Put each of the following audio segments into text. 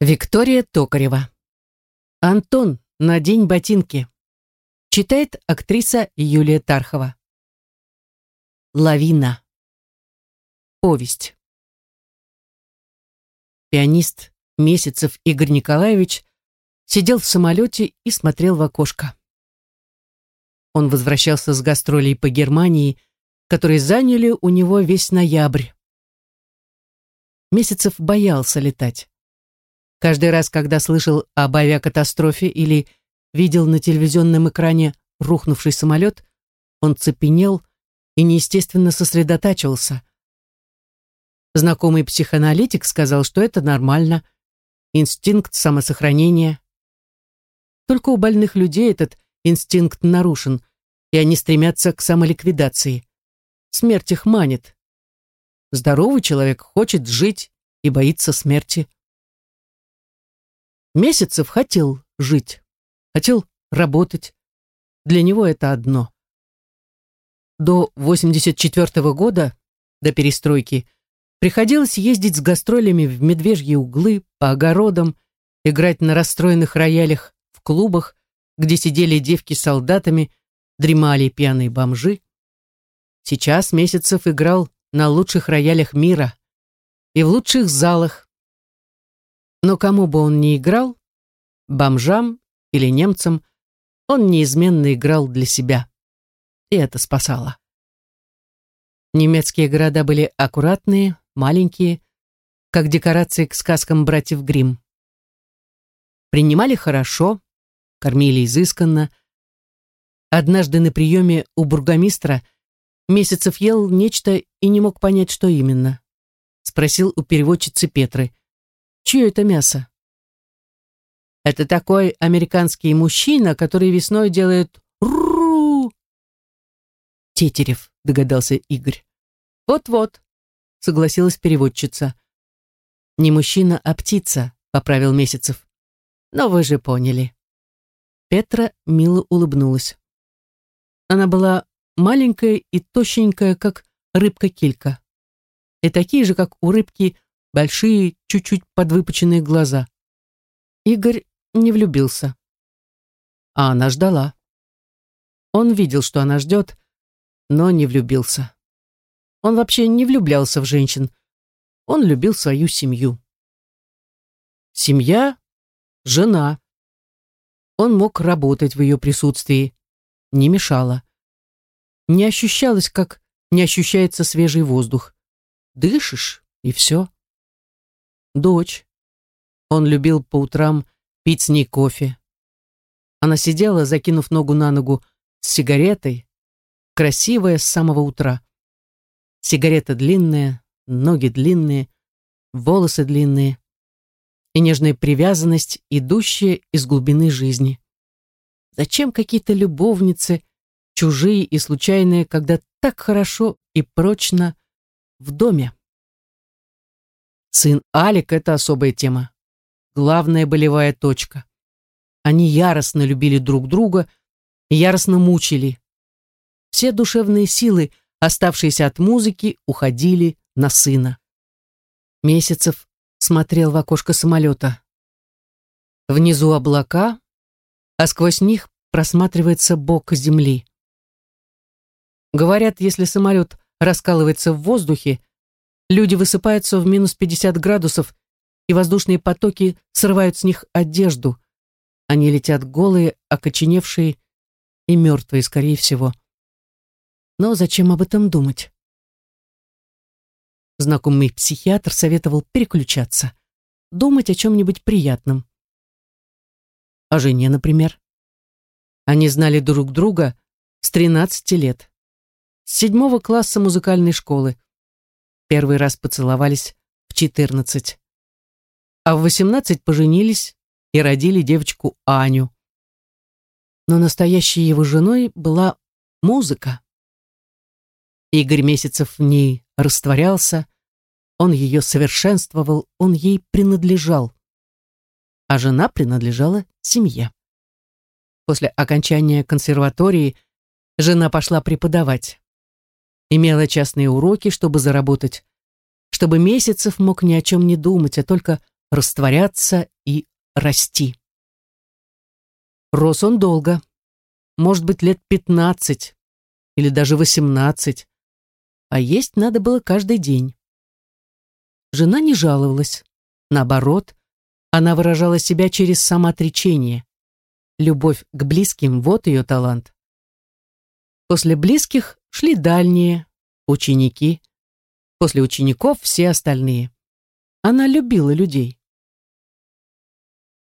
Виктория Токарева. Антон, надень ботинки. Читает актриса Юлия Тархова. Лавина. Повесть. Пианист Месяцев Игорь Николаевич сидел в самолете и смотрел в окошко. Он возвращался с гастролей по Германии, которые заняли у него весь ноябрь. Месяцев боялся летать. Каждый раз, когда слышал об авиакатастрофе или видел на телевизионном экране рухнувший самолет, он цепенел и неестественно сосредотачивался. Знакомый психоаналитик сказал, что это нормально, инстинкт самосохранения. Только у больных людей этот инстинкт нарушен, и они стремятся к самоликвидации. Смерть их манит. Здоровый человек хочет жить и боится смерти. Месяцев хотел жить, хотел работать. Для него это одно. До 84 -го года, до перестройки, приходилось ездить с гастролями в медвежьи углы, по огородам, играть на расстроенных роялях в клубах, где сидели девки с солдатами, дремали пьяные бомжи. Сейчас Месяцев играл на лучших роялях мира и в лучших залах, но кому бы он ни играл, бомжам или немцам, он неизменно играл для себя. И это спасало. Немецкие города были аккуратные, маленькие, как декорации к сказкам братьев Гримм. Принимали хорошо, кормили изысканно. Однажды на приеме у бургомистра Месяцев ел нечто и не мог понять, что именно. Спросил у переводчицы Петры. Чье это мясо? Это такой американский мужчина, который весной делает ру. Тетерев, догадался Игорь. Вот-вот, согласилась переводчица. Не мужчина, а птица, поправил Месяцев. Но вы же поняли. Петра мило улыбнулась. Она была маленькая и тощенькая, как рыбка-килька. И такие же, как у рыбки, большие, чуть-чуть подвыпученные глаза. Игорь не влюбился. А она ждала. Он видел, что она ждет, но не влюбился. Он вообще не влюблялся в женщин. Он любил свою семью. Семья — жена. Он мог работать в ее присутствии. Не мешало. Не ощущалось, как не ощущается свежий воздух. Дышишь, и все дочь. Он любил по утрам пить с ней кофе. Она сидела, закинув ногу на ногу, с сигаретой, красивая с самого утра. Сигарета длинная, ноги длинные, волосы длинные и нежная привязанность, идущая из глубины жизни. Зачем какие-то любовницы, чужие и случайные, когда так хорошо и прочно в доме? Сын Алик — это особая тема. Главная болевая точка. Они яростно любили друг друга и яростно мучили. Все душевные силы, оставшиеся от музыки, уходили на сына. Месяцев смотрел в окошко самолета. Внизу облака, а сквозь них просматривается бок земли. Говорят, если самолет раскалывается в воздухе, Люди высыпаются в минус 50 градусов, и воздушные потоки срывают с них одежду. Они летят голые, окоченевшие и мертвые, скорее всего. Но зачем об этом думать? Знакомый психиатр советовал переключаться, думать о чем-нибудь приятном. О жене, например. Они знали друг друга с 13 лет. С седьмого класса музыкальной школы. Первый раз поцеловались в 14. А в 18 поженились и родили девочку Аню. Но настоящей его женой была музыка. Игорь Месяцев в ней растворялся, он ее совершенствовал, он ей принадлежал. А жена принадлежала семье. После окончания консерватории жена пошла преподавать имела частные уроки, чтобы заработать, чтобы Месяцев мог ни о чем не думать, а только растворяться и расти. Рос он долго, может быть, лет пятнадцать или даже восемнадцать, а есть надо было каждый день. Жена не жаловалась, наоборот, она выражала себя через самоотречение. Любовь к близким — вот ее талант. После близких шли дальние, ученики. После учеников все остальные. Она любила людей.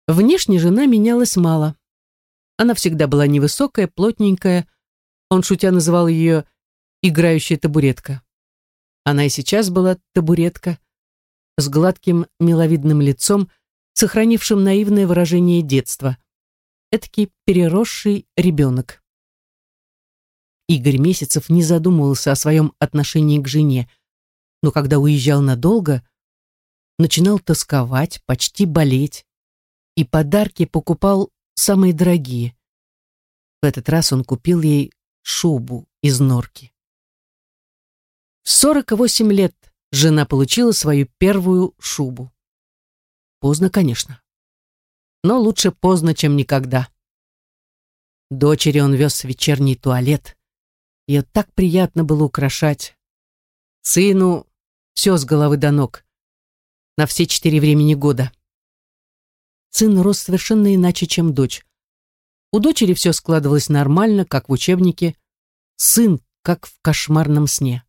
Внешне жена менялась мало. Она всегда была невысокая, плотненькая. Он, шутя, называл ее «играющая табуретка». Она и сейчас была табуретка, с гладким миловидным лицом, сохранившим наивное выражение детства. Этакий переросший ребенок. Игорь Месяцев не задумывался о своем отношении к жене, но когда уезжал надолго, начинал тосковать, почти болеть, и подарки покупал самые дорогие. В этот раз он купил ей шубу из норки. В 48 лет жена получила свою первую шубу. Поздно, конечно. Но лучше поздно, чем никогда. Дочери он вез вечерний туалет. Ее так приятно было украшать. Сыну все с головы до ног. На все четыре времени года. Сын рос совершенно иначе, чем дочь. У дочери все складывалось нормально, как в учебнике. Сын, как в кошмарном сне.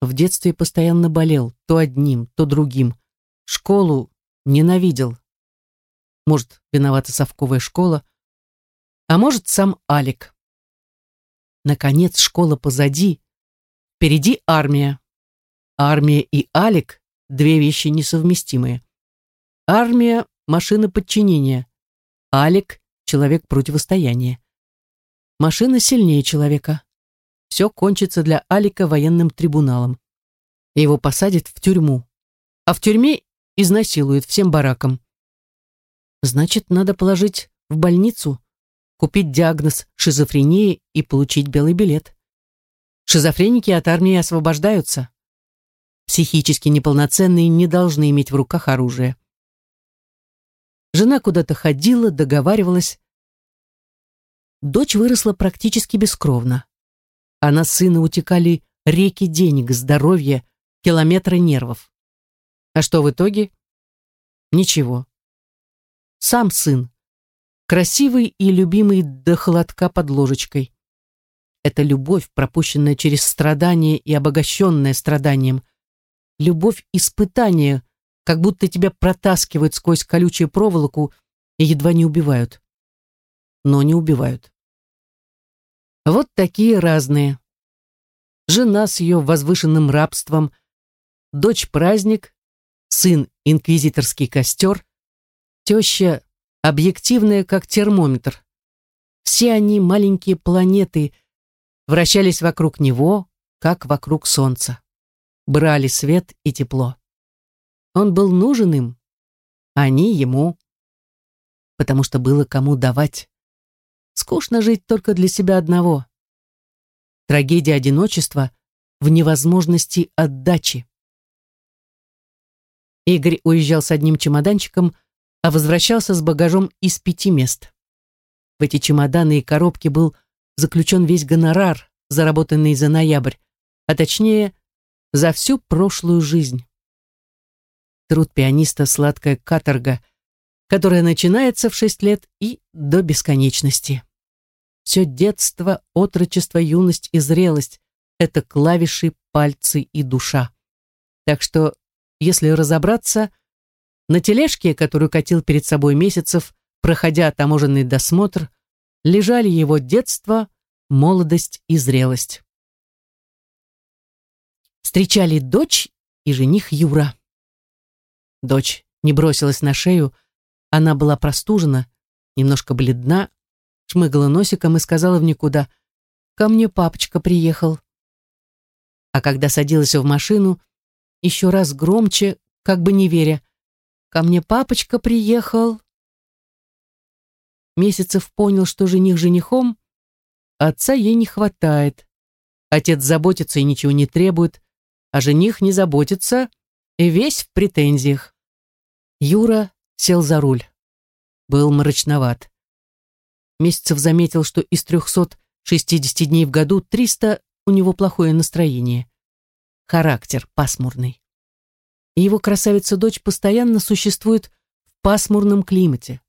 В детстве постоянно болел, то одним, то другим. Школу ненавидел. Может, виновата совковая школа, а может, сам Алик. Наконец, школа позади, впереди армия. Армия и Алик — две вещи несовместимые. Армия — машина подчинения. Алик — человек противостояния. Машина сильнее человека. Все кончится для Алика военным трибуналом. Его посадят в тюрьму. А в тюрьме изнасилуют всем баракам. Значит, надо положить в больницу, купить диагноз шизофрении и получить белый билет. Шизофреники от армии освобождаются. Психически неполноценные не должны иметь в руках оружие. Жена куда-то ходила, договаривалась. Дочь выросла практически бескровно. А на сына утекали реки денег, здоровья, километры нервов. А что в итоге? Ничего. Сам сын, красивый и любимый до холодка под ложечкой. Это любовь, пропущенная через страдание и обогащенная страданием. Любовь испытания, как будто тебя протаскивают сквозь колючую проволоку и едва не убивают. Но не убивают. Вот такие разные. Жена с ее возвышенным рабством, дочь праздник, сын инквизиторский костер, теща объективная, как термометр. Все они, маленькие планеты, вращались вокруг него, как вокруг Солнца. Брали свет и тепло. Он был нужен им, они ему, потому что было кому давать. Скучно жить только для себя одного. Трагедия одиночества в невозможности отдачи. Игорь уезжал с одним чемоданчиком, а возвращался с багажом из пяти мест. В эти чемоданы и коробки был заключен весь гонорар, заработанный за ноябрь, а точнее, за всю прошлую жизнь. Труд пианиста — сладкая каторга, которая начинается в шесть лет и до бесконечности. Все детство, отрочество, юность и зрелость — это клавиши, пальцы и душа. Так что, если разобраться, на тележке, которую катил перед собой Месяцев, проходя таможенный досмотр, лежали его детство, молодость и зрелость. Встречали дочь и жених Юра. Дочь не бросилась на шею, она была простужена, немножко бледна, шмыгала носиком и сказала в никуда «Ко мне папочка приехал». А когда садилась в машину, еще раз громче, как бы не веря, Ко мне папочка приехал. Месяцев понял, что жених женихом, отца ей не хватает. Отец заботится и ничего не требует, а жених не заботится и весь в претензиях. Юра сел за руль. Был мрачноват. Месяцев заметил, что из 360 дней в году 300 у него плохое настроение. Характер пасмурный. И его красавица-дочь постоянно существует в пасмурном климате,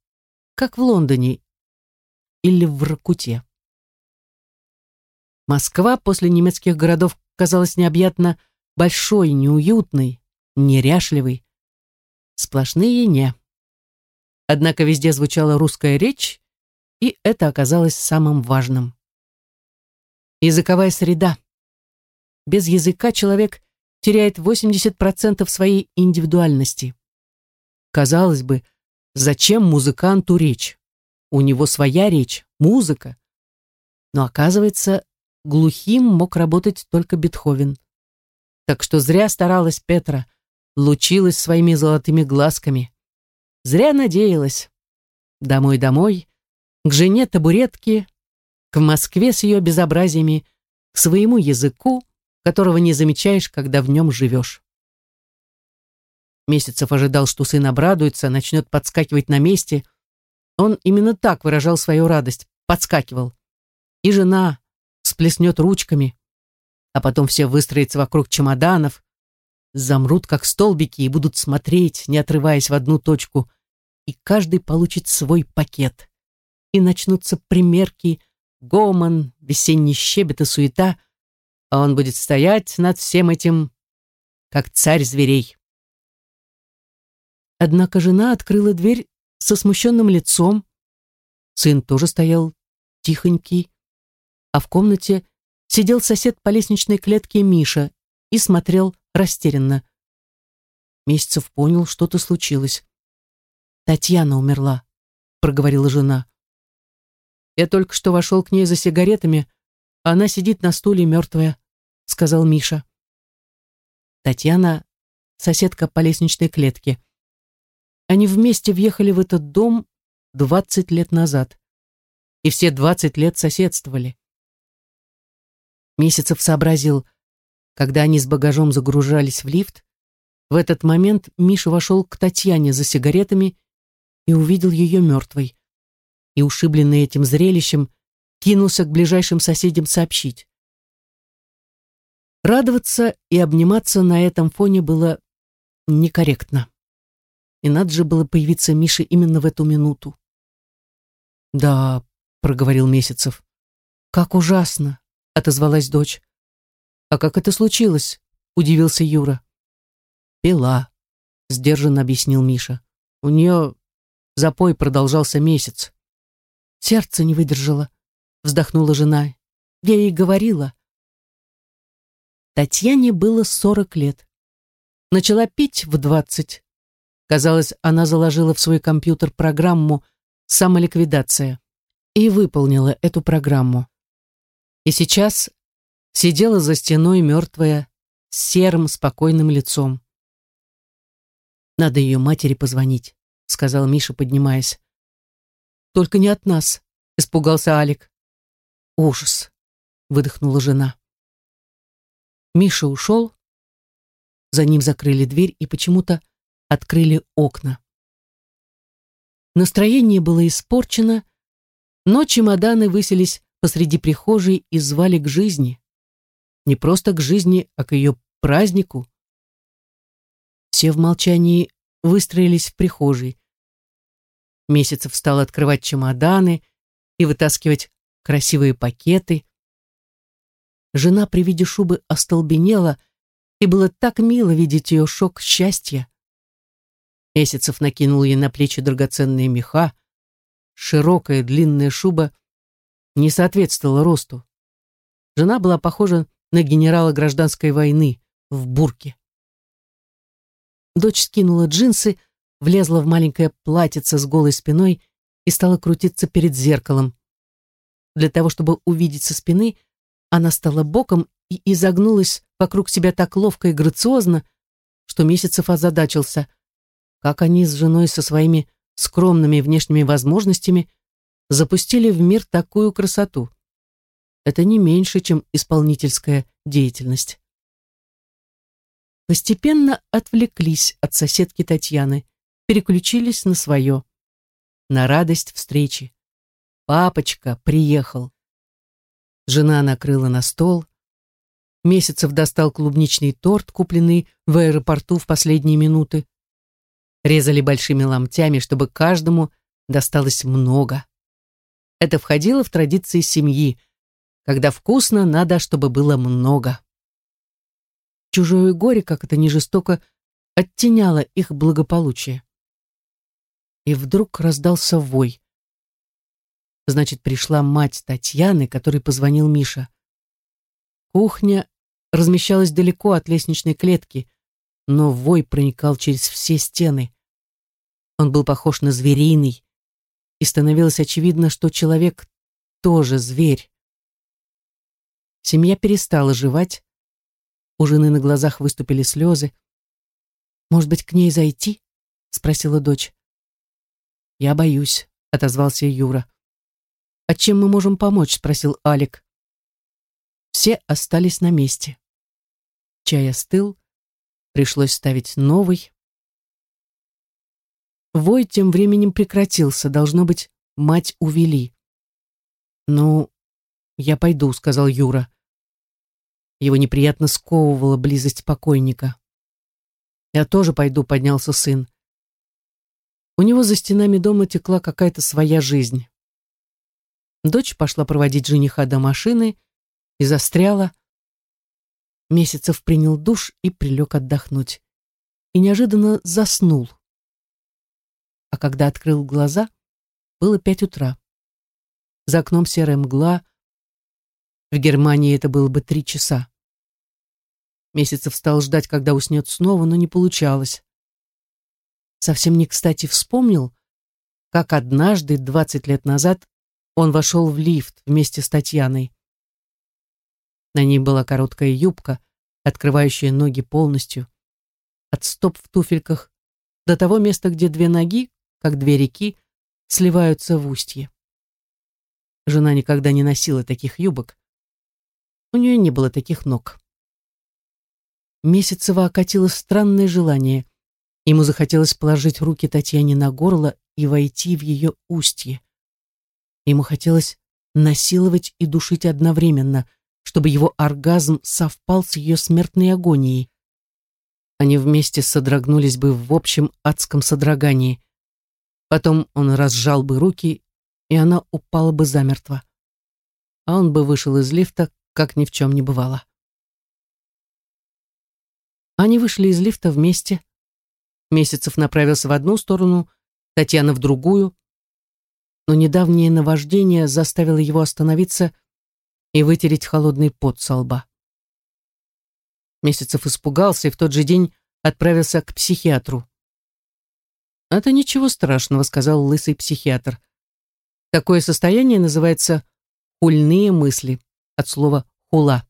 как в Лондоне или в Ракуте. Москва после немецких городов казалась необъятно большой, неуютной, неряшливой. Сплошные «не». Однако везде звучала русская речь, и это оказалось самым важным. Языковая среда. Без языка человек теряет 80% своей индивидуальности. Казалось бы, зачем музыканту речь? У него своя речь, музыка. Но оказывается, глухим мог работать только Бетховен. Так что зря старалась Петра, лучилась своими золотыми глазками. Зря надеялась. Домой-домой, к жене табуретки, к Москве с ее безобразиями, к своему языку, которого не замечаешь, когда в нем живешь. Месяцев ожидал, что сын обрадуется, начнет подскакивать на месте. Он именно так выражал свою радость, подскакивал. И жена, всплеснет ручками, а потом все выстроятся вокруг чемоданов, замрут как столбики и будут смотреть, не отрываясь в одну точку, и каждый получит свой пакет. И начнутся примерки, гомон, весенний щебет и суета, а он будет стоять над всем этим, как царь зверей. Однако жена открыла дверь со смущенным лицом. Сын тоже стоял тихонький, а в комнате сидел сосед по лестничной клетке Миша и смотрел растерянно. Месяцев понял, что-то случилось. «Татьяна умерла», — проговорила жена. «Я только что вошел к ней за сигаретами, а она сидит на стуле мертвая», — сказал Миша. Татьяна — соседка по лестничной клетке. Они вместе въехали в этот дом двадцать лет назад. И все двадцать лет соседствовали. Месяцев сообразил, когда они с багажом загружались в лифт, в этот момент Миша вошел к Татьяне за сигаретами и увидел ее мертвой. И, ушибленный этим зрелищем, кинулся к ближайшим соседям сообщить. Радоваться и обниматься на этом фоне было некорректно. И надо же было появиться Мише именно в эту минуту. «Да», — проговорил Месяцев, — «как ужасно отозвалась дочь. «А как это случилось?» — удивился Юра. «Пила», — сдержанно объяснил Миша. «У нее запой продолжался месяц». «Сердце не выдержало», — вздохнула жена. «Я ей говорила». Татьяне было сорок лет. Начала пить в двадцать. Казалось, она заложила в свой компьютер программу «Самоликвидация» и выполнила эту программу и сейчас сидела за стеной мертвая, с серым, спокойным лицом. «Надо ее матери позвонить», — сказал Миша, поднимаясь. «Только не от нас», — испугался Алик. «Ужас», — выдохнула жена. Миша ушел, за ним закрыли дверь и почему-то открыли окна. Настроение было испорчено, но чемоданы выселись посреди прихожей и звали к жизни. Не просто к жизни, а к ее празднику. Все в молчании выстроились в прихожей. Месяцев стал открывать чемоданы и вытаскивать красивые пакеты. Жена при виде шубы остолбенела, и было так мило видеть ее шок счастья. Месяцев накинул ей на плечи драгоценные меха. Широкая длинная шуба не соответствовала росту. Жена была похожа на генерала гражданской войны в бурке. Дочь скинула джинсы, влезла в маленькое платьице с голой спиной и стала крутиться перед зеркалом. Для того, чтобы увидеть со спины, она стала боком и изогнулась вокруг себя так ловко и грациозно, что Месяцев озадачился, как они с женой со своими скромными внешними возможностями запустили в мир такую красоту. Это не меньше, чем исполнительская деятельность. Постепенно отвлеклись от соседки Татьяны. переключились на свое, на радость встречи. Папочка приехал. Жена накрыла на стол. Месяцев достал клубничный торт, купленный в аэропорту в последние минуты. Резали большими ломтями, чтобы каждому досталось много. Это входило в традиции семьи. Когда вкусно, надо, чтобы было много. Чужое горе, как это не жестоко, оттеняло их благополучие. И вдруг раздался вой. Значит, пришла мать Татьяны, которой позвонил Миша. Кухня размещалась далеко от лестничной клетки, но вой проникал через все стены. Он был похож на звериный, и становилось очевидно, что человек тоже зверь. Семья перестала жевать, у жены на глазах выступили слезы. «Может быть, к ней зайти?» — спросила дочь. «Я боюсь», — отозвался Юра. «А чем мы можем помочь?» — спросил Алик. Все остались на месте. Чай остыл, пришлось ставить новый. Вой тем временем прекратился, должно быть, мать увели. «Ну, я пойду», — сказал Юра. Его неприятно сковывала близость покойника. «Я тоже пойду», — поднялся сын. У него за стенами дома текла какая-то своя жизнь. Дочь пошла проводить жениха до машины и застряла. Месяцев принял душ и прилег отдохнуть. И неожиданно заснул а когда открыл глаза, было пять утра. За окном серая мгла. В Германии это было бы три часа. Месяцев стал ждать, когда уснет снова, но не получалось. Совсем не кстати вспомнил, как однажды, двадцать лет назад, он вошел в лифт вместе с Татьяной. На ней была короткая юбка, открывающая ноги полностью. От стоп в туфельках до того места, где две ноги, как две реки, сливаются в устье. Жена никогда не носила таких юбок. У нее не было таких ног. Месяцева окатило странное желание. Ему захотелось положить руки Татьяне на горло и войти в ее устье. Ему хотелось насиловать и душить одновременно, чтобы его оргазм совпал с ее смертной агонией. Они вместе содрогнулись бы в общем адском содрогании. Потом он разжал бы руки, и она упала бы замертво. А он бы вышел из лифта, как ни в чем не бывало. Они вышли из лифта вместе. Месяцев направился в одну сторону, Татьяна в другую. Но недавнее наваждение заставило его остановиться и вытереть холодный пот со лба. Месяцев испугался и в тот же день отправился к психиатру. «Это ничего страшного», — сказал лысый психиатр. Такое состояние называется «хульные мысли», от слова «хула».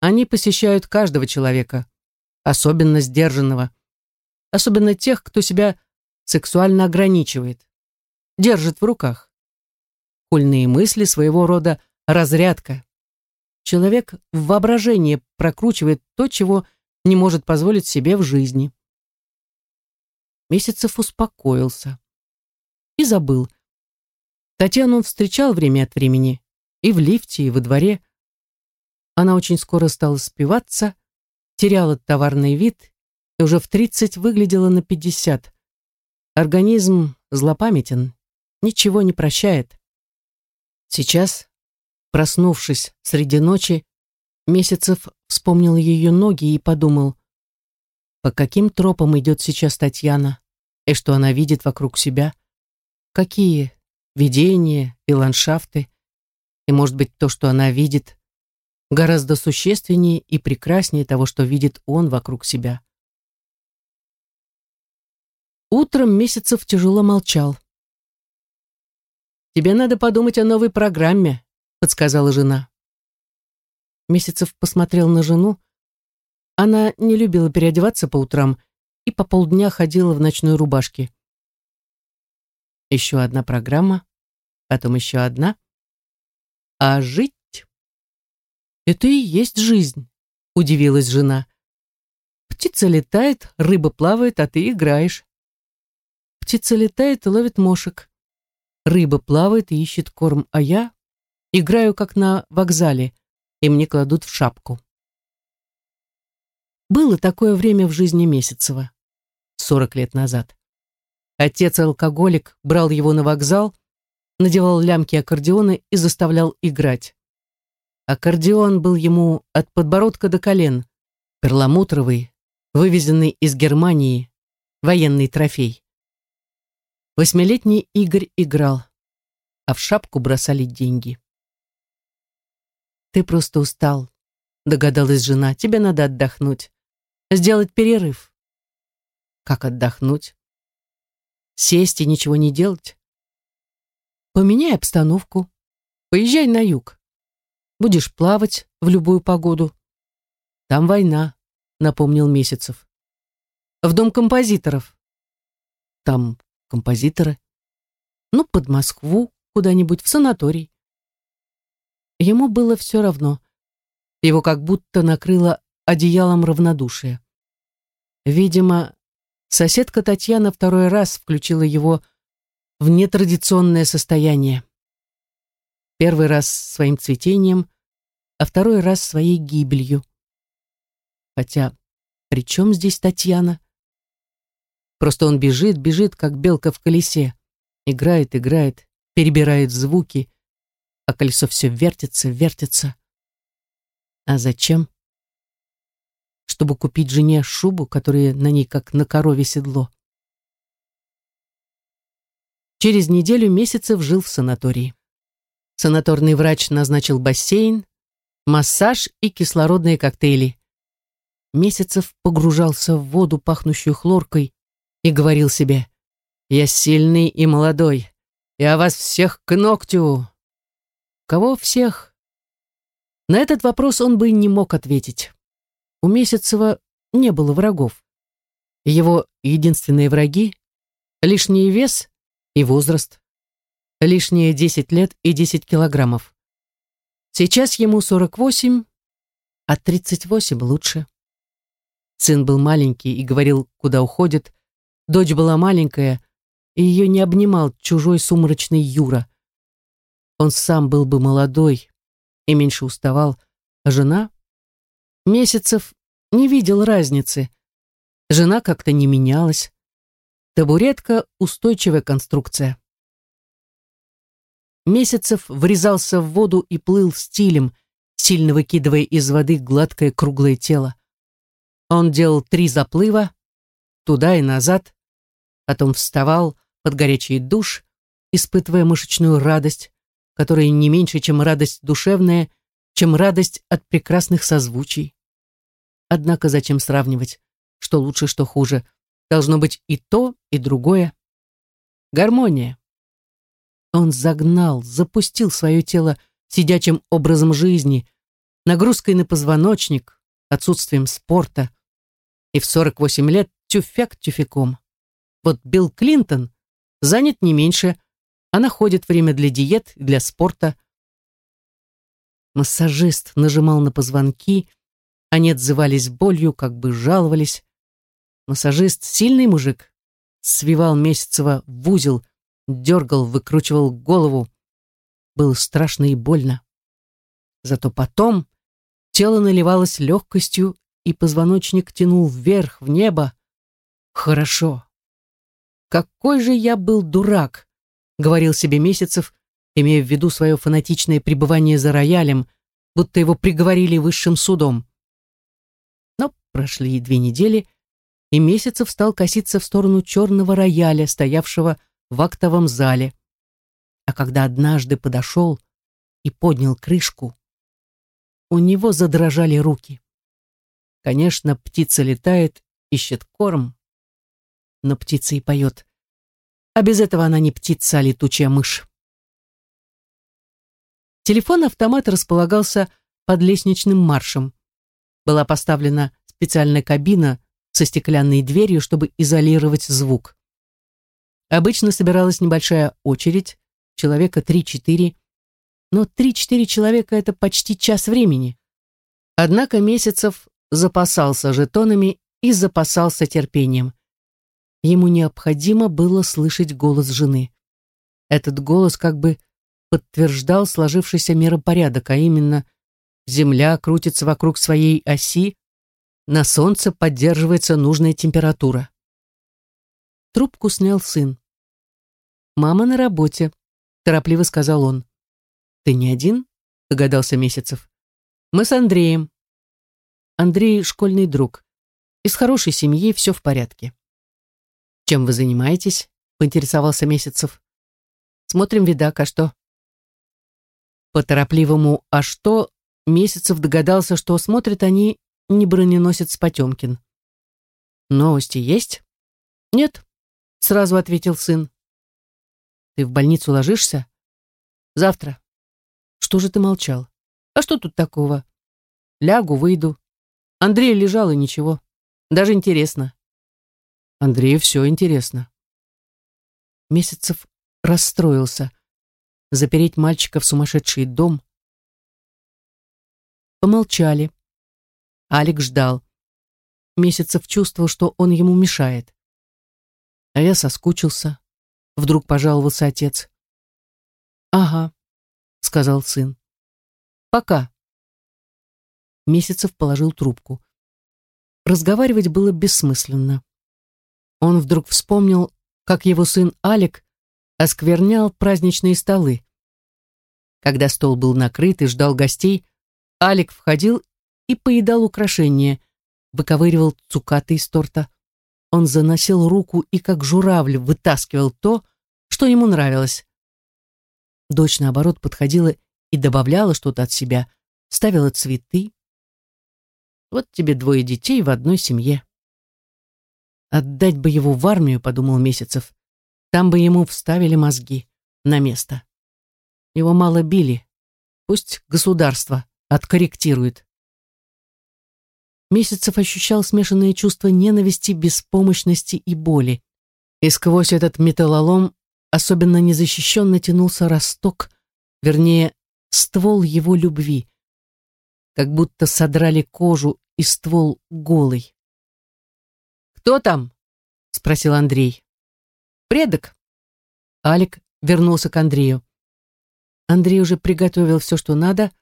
Они посещают каждого человека, особенно сдержанного, особенно тех, кто себя сексуально ограничивает, держит в руках. Хульные мысли своего рода разрядка. Человек в воображении прокручивает то, чего не может позволить себе в жизни. Месяцев успокоился. И забыл. Татьяну он встречал время от времени. И в лифте, и во дворе. Она очень скоро стала спиваться, теряла товарный вид и уже в тридцать выглядела на пятьдесят. Организм злопамятен, ничего не прощает. Сейчас, проснувшись среди ночи, Месяцев вспомнил ее ноги и подумал, по каким тропам идет сейчас Татьяна и что она видит вокруг себя, какие видения и ландшафты, и, может быть, то, что она видит, гораздо существеннее и прекраснее того, что видит он вокруг себя. Утром Месяцев тяжело молчал. «Тебе надо подумать о новой программе», — подсказала жена. Месяцев посмотрел на жену, она не любила переодеваться по утрам и по полдня ходила в ночной рубашке. Еще одна программа, потом еще одна. А жить? Это и есть жизнь, удивилась жена. Птица летает, рыба плавает, а ты играешь. птица летает и ловит мошек. Рыба плавает и ищет корм, а я играю как на вокзале, и мне кладут в шапку. Было такое время в жизни Месяцева, сорок лет назад. Отец-алкоголик брал его на вокзал, надевал лямки аккордеона и заставлял играть. Аккордеон был ему от подбородка до колен, перламутровый, вывезенный из Германии, военный трофей. Восьмилетний Игорь играл, а в шапку бросали деньги. «Ты просто устал», — догадалась жена, — «тебе надо отдохнуть, сделать перерыв». «Как отдохнуть?» «Сесть и ничего не делать?» «Поменяй обстановку, поезжай на юг. Будешь плавать в любую погоду. Там война, напомнил Месяцев. В дом композиторов. Там композиторы. Ну, под Москву, куда-нибудь, в санаторий. Ему было все равно. Его как будто накрыло одеялом равнодушия. Видимо, соседка Татьяна второй раз включила его в нетрадиционное состояние. Первый раз своим цветением, а второй раз своей гибелью. Хотя, при чем здесь Татьяна? Просто он бежит, бежит, как белка в колесе. Играет, играет, перебирает звуки, а колесо все вертится, вертится. А зачем? Чтобы купить жене шубу, которая на ней как на корове седло. Через неделю месяцев жил в санатории. Санаторный врач назначил бассейн, массаж и кислородные коктейли. Месяцев погружался в воду, пахнущую хлоркой, и говорил себе, «Я сильный и молодой, я вас всех к ногтю». Кого всех? На этот вопрос он бы не мог ответить. У Месяцева не было врагов. Его единственные враги — лишний вес и возраст лишние 10 лет и 10 килограммов. Сейчас ему 48, а 38 лучше. Сын был маленький и говорил, куда уходит. Дочь была маленькая, и ее не обнимал чужой сумрачный Юра. Он сам был бы молодой и меньше уставал, а жена? Месяцев не видел разницы. Жена как-то не менялась. Табуретка — устойчивая конструкция. Месяцев врезался в воду и плыл стилем, сильно выкидывая из воды гладкое круглое тело. Он делал три заплыва, туда и назад, потом вставал под горячий душ, испытывая мышечную радость, которая не меньше, чем радость душевная, чем радость от прекрасных созвучий. Однако зачем сравнивать, что лучше, что хуже? Должно быть и то, и другое. Гармония. Он загнал, запустил свое тело сидячим образом жизни, нагрузкой на позвоночник, отсутствием спорта. И в 48 лет тюфяк тюфяком. Вот Билл Клинтон занят не меньше, а находит время для диет для спорта. Массажист нажимал на позвонки, они отзывались болью, как бы жаловались. Массажист сильный мужик, свивал Месяцева в узел, дергал, выкручивал голову. Было страшно и больно. Зато потом тело наливалось легкостью, и позвоночник тянул вверх, в небо. Хорошо. Какой же я был дурак, говорил себе Месяцев, имея в виду свое фанатичное пребывание за роялем, будто его приговорили высшим судом. Но прошли две недели, и Месяцев стал коситься в сторону черного рояля, стоявшего в актовом зале. А когда однажды подошел и поднял крышку, у него задрожали руки. Конечно, птица летает, ищет корм, но птица и поет. А без этого она не птица, а летучая мышь. Телефон-автомат располагался под лестничным маршем. Была поставлена специальная кабина со стеклянной дверью, чтобы изолировать звук. Обычно собиралась небольшая очередь, человека 3-4, но 3-4 человека — это почти час времени. Однако Месяцев запасался жетонами и запасался терпением. Ему необходимо было слышать голос жены. Этот голос как бы подтверждал сложившийся миропорядок, а именно Земля крутится вокруг своей оси, на Солнце поддерживается нужная температура. Трубку снял сын. «Мама на работе», — торопливо сказал он. «Ты не один?» — догадался Месяцев. «Мы с Андреем». Андрей — школьный друг. Из хорошей семьи все в порядке. «Чем вы занимаетесь?» — поинтересовался Месяцев. «Смотрим видак, а что?» По торопливому «а что» Месяцев догадался, что смотрят они не броненосец Потемкин. «Новости есть?» «Нет», — сразу ответил сын. «Ты в больницу ложишься?» «Завтра». «Что же ты молчал? А что тут такого?» «Лягу, выйду». Андрей лежал и ничего. Даже интересно. Андрею все интересно. Месяцев расстроился. Запереть мальчика в сумасшедший дом. Помолчали. Алик ждал. Месяцев чувствовал, что он ему мешает. А я соскучился. Вдруг пожаловался отец. «Ага», — сказал сын. «Пока». Месяцев положил трубку. Разговаривать было бессмысленно. Он вдруг вспомнил, как его сын Алик осквернял праздничные столы. Когда стол был накрыт и ждал гостей, Алик входил и поедал украшения, выковыривал цукаты из торта. Он заносил руку и, как журавль, вытаскивал то, что ему нравилось. Дочь, наоборот, подходила и добавляла что-то от себя, ставила цветы. Вот тебе двое детей в одной семье. Отдать бы его в армию, подумал Месяцев. Там бы ему вставили мозги на место. Его мало били. Пусть государство откорректирует. Месяцев ощущал смешанные чувства ненависти, беспомощности и боли. И сквозь этот металлолом особенно незащищенно тянулся росток, вернее, ствол его любви. Как будто содрали кожу и ствол голый. «Кто там?» — спросил Андрей. «Предок». Алик вернулся к Андрею. Андрей уже приготовил все, что надо,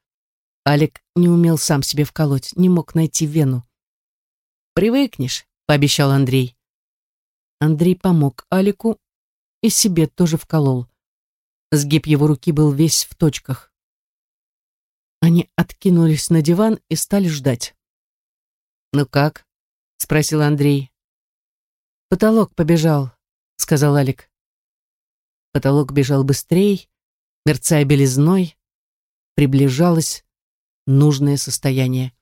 Алик не умел сам себе вколоть, не мог найти вену. «Привыкнешь», — пообещал Андрей. Андрей помог Алику и себе тоже вколол. Сгиб его руки был весь в точках. Они откинулись на диван и стали ждать. «Ну как?» — спросил Андрей. «Потолок побежал», — сказал Алик. Потолок бежал быстрее, мерцая белизной, приближалась нужное состояние.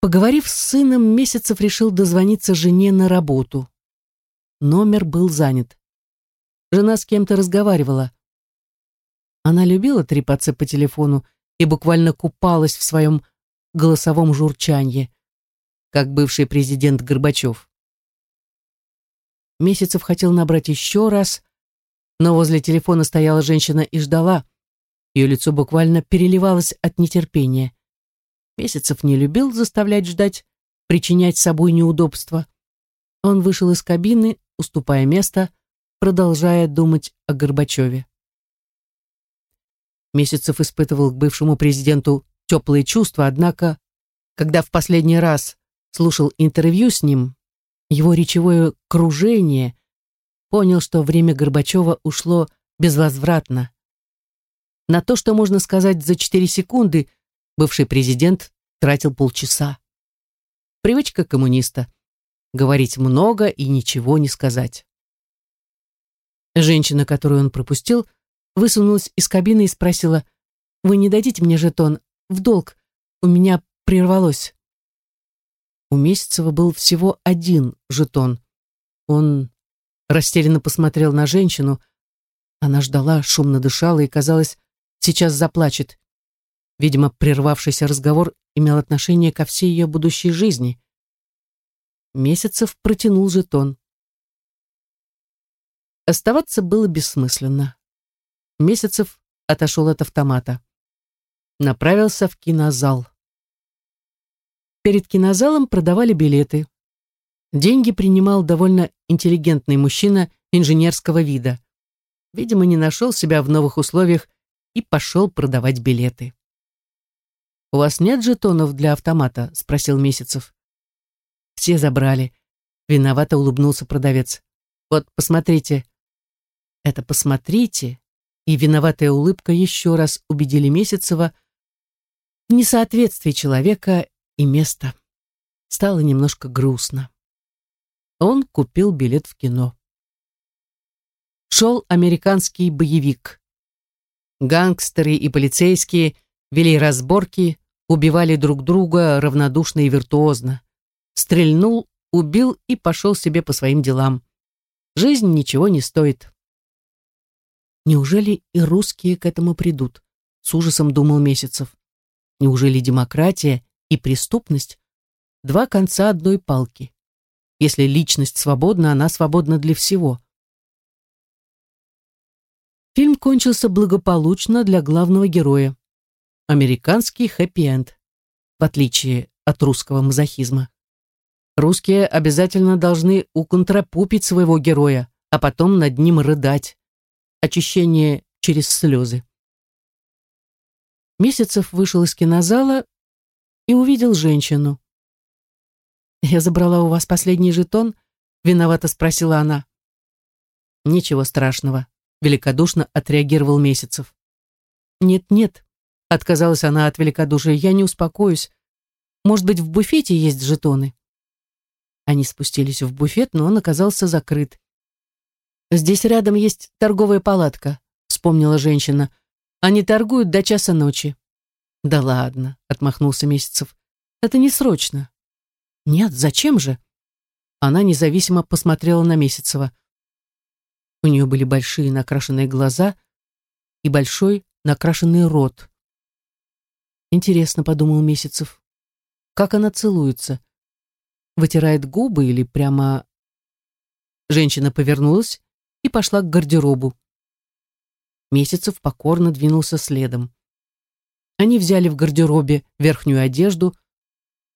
Поговорив с сыном, Месяцев решил дозвониться жене на работу. Номер был занят. Жена с кем-то разговаривала. Она любила трепаться по телефону и буквально купалась в своем голосовом журчанье, как бывший президент Горбачев. Месяцев хотел набрать еще раз, но возле телефона стояла женщина и ждала, ее лицо буквально переливалось от нетерпения. Месяцев не любил заставлять ждать, причинять собой неудобства. Он вышел из кабины, уступая место, продолжая думать о Горбачеве. Месяцев испытывал к бывшему президенту теплые чувства, однако, когда в последний раз слушал интервью с ним, его речевое кружение, понял, что время Горбачева ушло безвозвратно. На то, что можно сказать за 4 секунды, бывший президент тратил полчаса. Привычка коммуниста — говорить много и ничего не сказать. Женщина, которую он пропустил, высунулась из кабины и спросила, «Вы не дадите мне жетон? В долг. У меня прервалось». У Месяцева был всего один жетон. Он растерянно посмотрел на женщину. Она ждала, шумно дышала и, казалось, сейчас заплачет. Видимо, прервавшийся разговор имел отношение ко всей ее будущей жизни. Месяцев протянул жетон. Оставаться было бессмысленно. Месяцев отошел от автомата. Направился в кинозал. Перед кинозалом продавали билеты. Деньги принимал довольно интеллигентный мужчина инженерского вида. Видимо, не нашел себя в новых условиях и пошел продавать билеты. «У вас нет жетонов для автомата?» — спросил Месяцев. «Все забрали». Виновато улыбнулся продавец. «Вот, посмотрите». Это «посмотрите» и виноватая улыбка еще раз убедили Месяцева в несоответствии человека и места. Стало немножко грустно он купил билет в кино. Шел американский боевик. Гангстеры и полицейские вели разборки, убивали друг друга равнодушно и виртуозно. Стрельнул, убил и пошел себе по своим делам. Жизнь ничего не стоит. Неужели и русские к этому придут? С ужасом думал Месяцев. Неужели демократия и преступность — два конца одной палки? Если личность свободна, она свободна для всего. Фильм кончился благополучно для главного героя. Американский хэппи-энд, в отличие от русского мазохизма. Русские обязательно должны уконтрапупить своего героя, а потом над ним рыдать. Очищение через слезы. Месяцев вышел из кинозала и увидел женщину. «Я забрала у вас последний жетон?» — виновато спросила она. «Ничего страшного», — великодушно отреагировал Месяцев. «Нет-нет», — отказалась она от великодушия, — «я не успокоюсь. Может быть, в буфете есть жетоны?» Они спустились в буфет, но он оказался закрыт. «Здесь рядом есть торговая палатка», — вспомнила женщина. «Они торгуют до часа ночи». «Да ладно», — отмахнулся Месяцев. «Это не срочно. Нет, зачем же? Она независимо посмотрела на Месяцева. У нее были большие накрашенные глаза и большой накрашенный рот. Интересно, подумал Месяцев, как она целуется? Вытирает губы или прямо... Женщина повернулась и пошла к гардеробу. Месяцев покорно двинулся следом. Они взяли в гардеробе верхнюю одежду,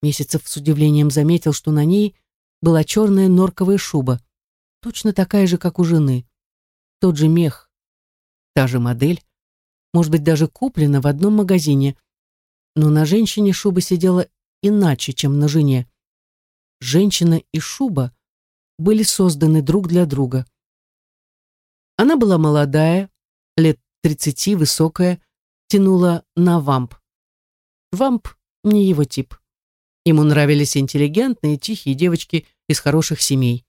Месяцев с удивлением заметил, что на ней была черная норковая шуба, точно такая же, как у жены. Тот же мех, та же модель, может быть, даже куплена в одном магазине, но на женщине шуба сидела иначе, чем на жене. Женщина и шуба были созданы друг для друга. Она была молодая, лет тридцати, высокая, тянула на вамп. Вамп не его тип. Ему нравились интеллигентные, тихие девочки из хороших семей.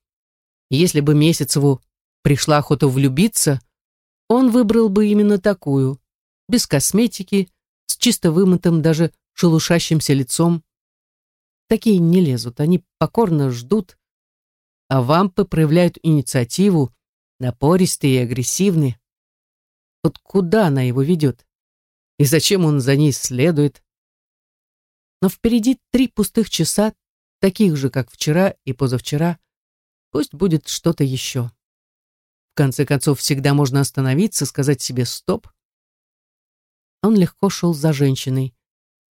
Если бы Месяцеву пришла охота влюбиться, он выбрал бы именно такую, без косметики, с чисто вымытым, даже шелушащимся лицом. Такие не лезут, они покорно ждут, а вампы проявляют инициативу, напористые и агрессивные. Вот куда она его ведет? И зачем он за ней следует? но впереди три пустых часа, таких же, как вчера и позавчера. Пусть будет что-то еще. В конце концов, всегда можно остановиться, сказать себе «стоп». Он легко шел за женщиной.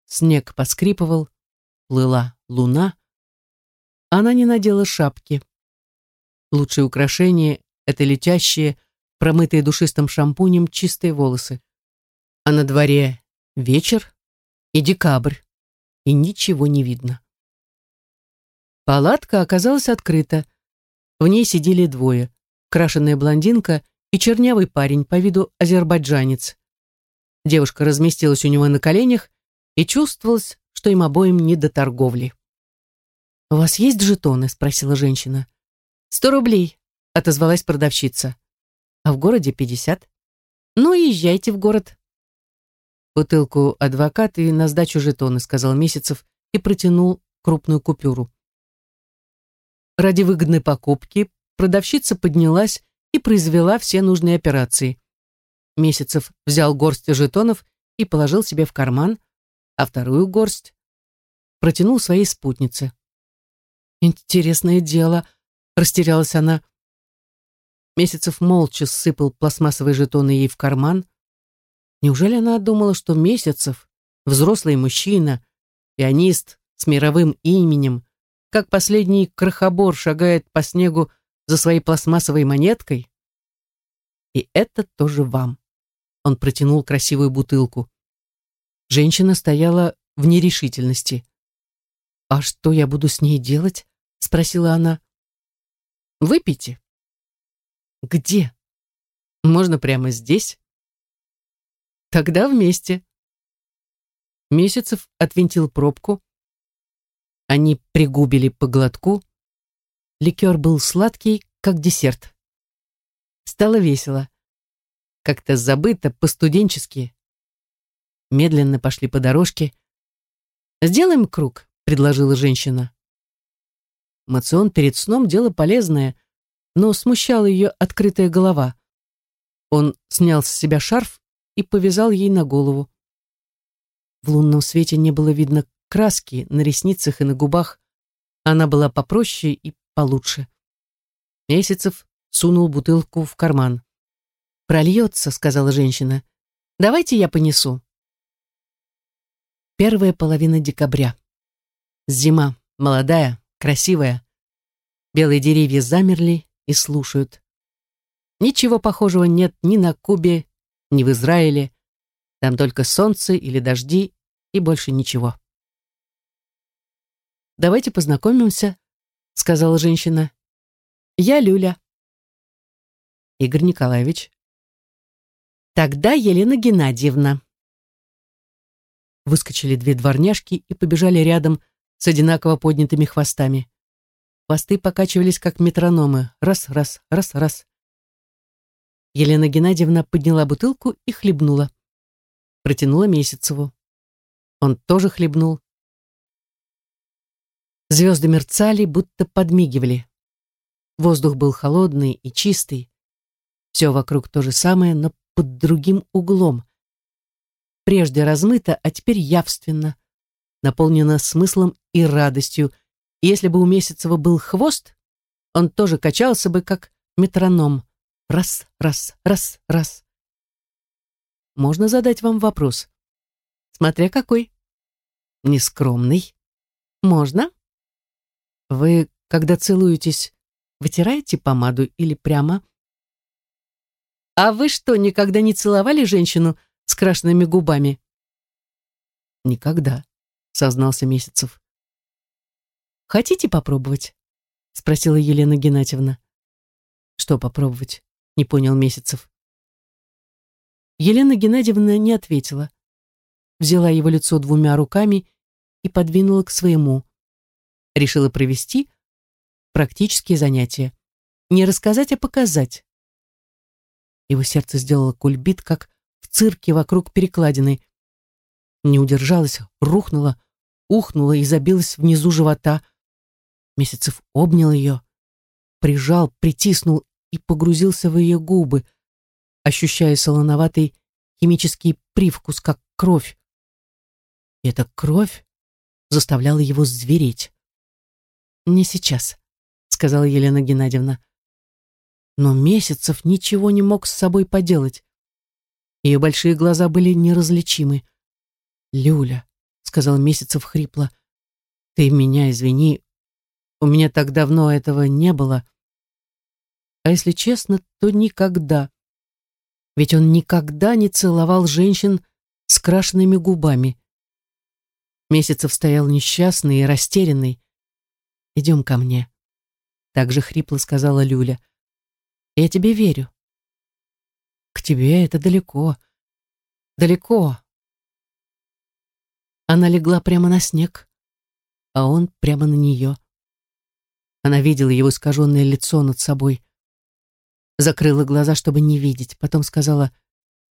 Снег поскрипывал, плыла луна. Она не надела шапки. Лучшее украшение — это летящие, промытые душистым шампунем чистые волосы. А на дворе вечер и декабрь и ничего не видно. Палатка оказалась открыта. В ней сидели двое. Крашеная блондинка и чернявый парень, по виду азербайджанец. Девушка разместилась у него на коленях и чувствовалось, что им обоим не до торговли. «У вас есть жетоны?» — спросила женщина. «Сто рублей», — отозвалась продавщица. «А в городе пятьдесят». «Ну, езжайте в город бутылку адвокат и на сдачу жетоны», сказал Месяцев и протянул крупную купюру. Ради выгодной покупки продавщица поднялась и произвела все нужные операции. Месяцев взял горсть жетонов и положил себе в карман, а вторую горсть протянул своей спутнице. «Интересное дело», — растерялась она. Месяцев молча сыпал пластмассовые жетоны ей в карман, Неужели она думала, что Месяцев, взрослый мужчина, пианист с мировым именем, как последний крохобор шагает по снегу за своей пластмассовой монеткой. И это тоже вам. Он протянул красивую бутылку. Женщина стояла в нерешительности. «А что я буду с ней делать?» — спросила она. «Выпейте». «Где?» «Можно прямо здесь?» «Тогда вместе». Месяцев отвинтил пробку. Они пригубили по глотку. Ликер был сладкий, как десерт. Стало весело. Как-то забыто, по-студенчески. Медленно пошли по дорожке. «Сделаем круг», — предложила женщина. Мацион перед сном дело полезное, но смущала ее открытая голова. Он снял с себя шарф и повязал ей на голову. В лунном свете не было видно краски на ресницах и на губах. Она была попроще и получше. Месяцев сунул бутылку в карман. «Прольется», — сказала женщина. «Давайте я понесу». Первая половина декабря. Зима, молодая, красивая. Белые деревья замерли и слушают. Ничего похожего нет ни на Кубе, ни в Израиле. Там только солнце или дожди и больше ничего. «Давайте познакомимся», — сказала женщина. «Я Люля». Игорь Николаевич. «Тогда Елена Геннадьевна». Выскочили две дворняжки и побежали рядом с одинаково поднятыми хвостами. Хвосты покачивались, как метрономы. Раз, раз, раз, раз. Елена Геннадьевна подняла бутылку и хлебнула. Протянула Месяцеву. Он тоже хлебнул. Звезды мерцали, будто подмигивали. Воздух был холодный и чистый. Все вокруг то же самое, но под другим углом. Прежде размыто, а теперь явственно. Наполнено смыслом и радостью. Если бы у Месяцева был хвост, он тоже качался бы, как метроном. Раз, раз, раз, раз. Можно задать вам вопрос? Смотря какой. Нескромный. Можно? Вы, когда целуетесь, вытираете помаду или прямо? А вы что, никогда не целовали женщину с крашенными губами? Никогда, сознался Месяцев. Хотите попробовать? Спросила Елена Геннадьевна. Что попробовать? Не понял Месяцев. Елена Геннадьевна не ответила. Взяла его лицо двумя руками и подвинула к своему решила провести практические занятия. Не рассказать, а показать. Его сердце сделало кульбит, как в цирке вокруг перекладины. Не удержалась, рухнула, ухнула и забилась внизу живота. Месяцев обнял ее, прижал, притиснул и погрузился в ее губы, ощущая солоноватый химический привкус, как кровь. И эта кровь заставляла его звереть. «Не сейчас», — сказала Елена Геннадьевна. Но Месяцев ничего не мог с собой поделать. Ее большие глаза были неразличимы. «Люля», — сказал Месяцев хрипло, — «ты меня извини, у меня так давно этого не было. А если честно, то никогда. Ведь он никогда не целовал женщин с крашенными губами. Месяцев стоял несчастный и растерянный. Идем ко мне. Так же хрипло сказала Люля. Я тебе верю. К тебе это далеко. Далеко. Она легла прямо на снег, а он прямо на нее. Она видела его искаженное лицо над собой. Закрыла глаза, чтобы не видеть. Потом сказала,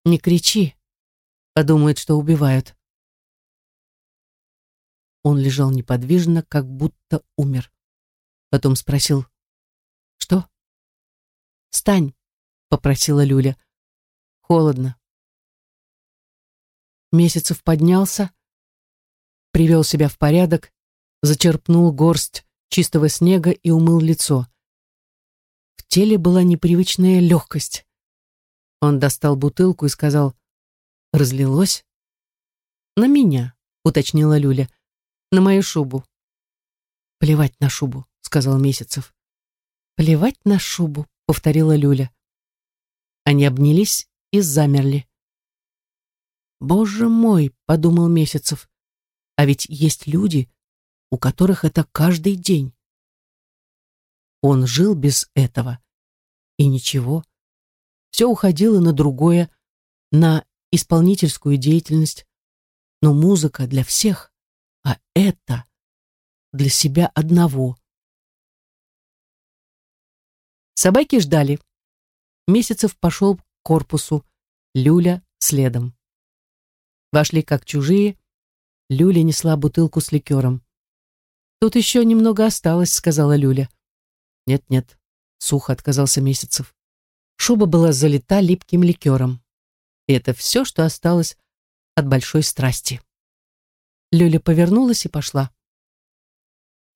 «Не кричи, подумают, что убивают». Он лежал неподвижно, как будто умер. Потом спросил, «Что?» «Встань», — попросила Люля. «Холодно». Месяцев поднялся, привел себя в порядок, зачерпнул горсть чистого снега и умыл лицо. В теле была непривычная легкость. Он достал бутылку и сказал, «Разлилось?» «На меня», — уточнила Люля на мою шубу. «Плевать на шубу», — сказал Месяцев. «Плевать на шубу», — повторила Люля. Они обнялись и замерли. «Боже мой!» — подумал Месяцев. «А ведь есть люди, у которых это каждый день». Он жил без этого. И ничего. Все уходило на другое, на исполнительскую деятельность. Но музыка для всех, а это для себя одного. Собаки ждали. Месяцев пошел к корпусу, Люля следом. Вошли как чужие. Люля несла бутылку с ликером. «Тут еще немного осталось», — сказала Люля. «Нет-нет», — сухо отказался Месяцев. Шуба была залита липким ликером. И это все, что осталось от большой страсти. Люля повернулась и пошла.